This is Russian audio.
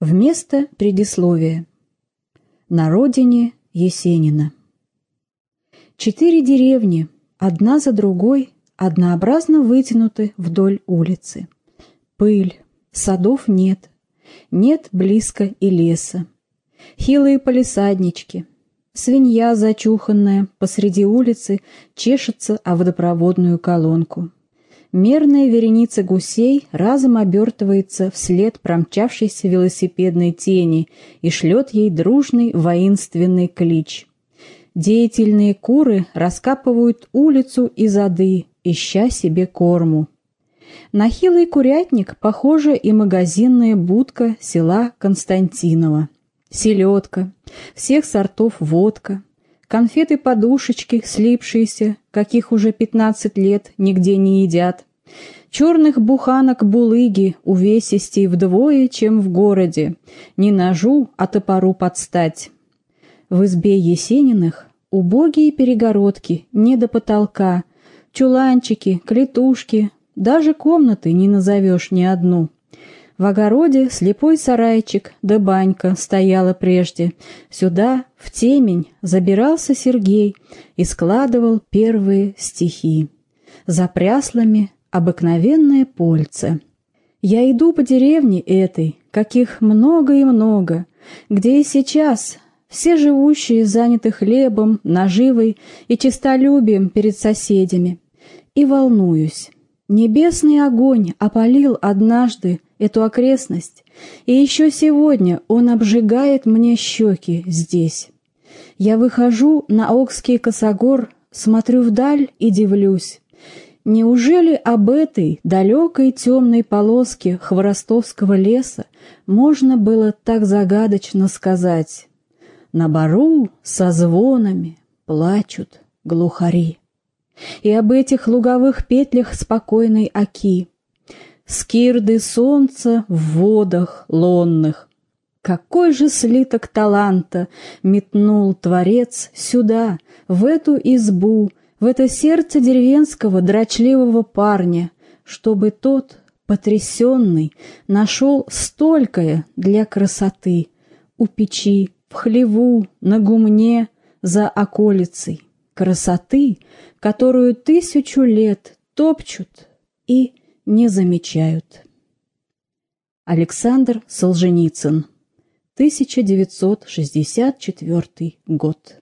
Вместо предисловия. На родине Есенина. Четыре деревни, одна за другой, однообразно вытянуты вдоль улицы. Пыль, садов нет, нет близко и леса. Хилые полисаднички, свинья зачуханная посреди улицы чешется о водопроводную колонку. Мерная вереница гусей разом обертывается вслед промчавшейся велосипедной тени и шлет ей дружный воинственный клич. Деятельные куры раскапывают улицу и зады, ища себе корму. На хилый курятник похожа и магазинная будка села Константинова. Селедка, всех сортов водка, конфеты-подушечки, слипшиеся, каких уже пятнадцать лет нигде не едят, черных буханок булыги, увесистей вдвое, чем в городе, не ножу, а топору подстать. В избе Есениных убогие перегородки, не до потолка, чуланчики, клетушки, даже комнаты не назовешь ни одну — в огороде слепой сарайчик да банька стояла прежде. Сюда, в темень, забирался Сергей и складывал первые стихи. За пряслами обыкновенное польце. Я иду по деревне этой, каких много и много, где и сейчас все живущие заняты хлебом, наживой и честолюбием перед соседями. И волнуюсь. Небесный огонь опалил однажды эту окрестность, и еще сегодня он обжигает мне щеки здесь. Я выхожу на Окский косогор, смотрю вдаль и дивлюсь. Неужели об этой далекой темной полоске хворостовского леса можно было так загадочно сказать? На бару со звонами плачут глухари. И об этих луговых петлях спокойной оки, скирды солнца в водах лонных. Какой же слиток таланта метнул Творец сюда, в эту избу, в это сердце деревенского дрочливого парня, чтобы тот, потрясенный, нашел столькое для красоты у печи, в хлеву, на гумне, за околицей, красоты, которую тысячу лет топчут и не замечают. Александр Солженицын, 1964 год.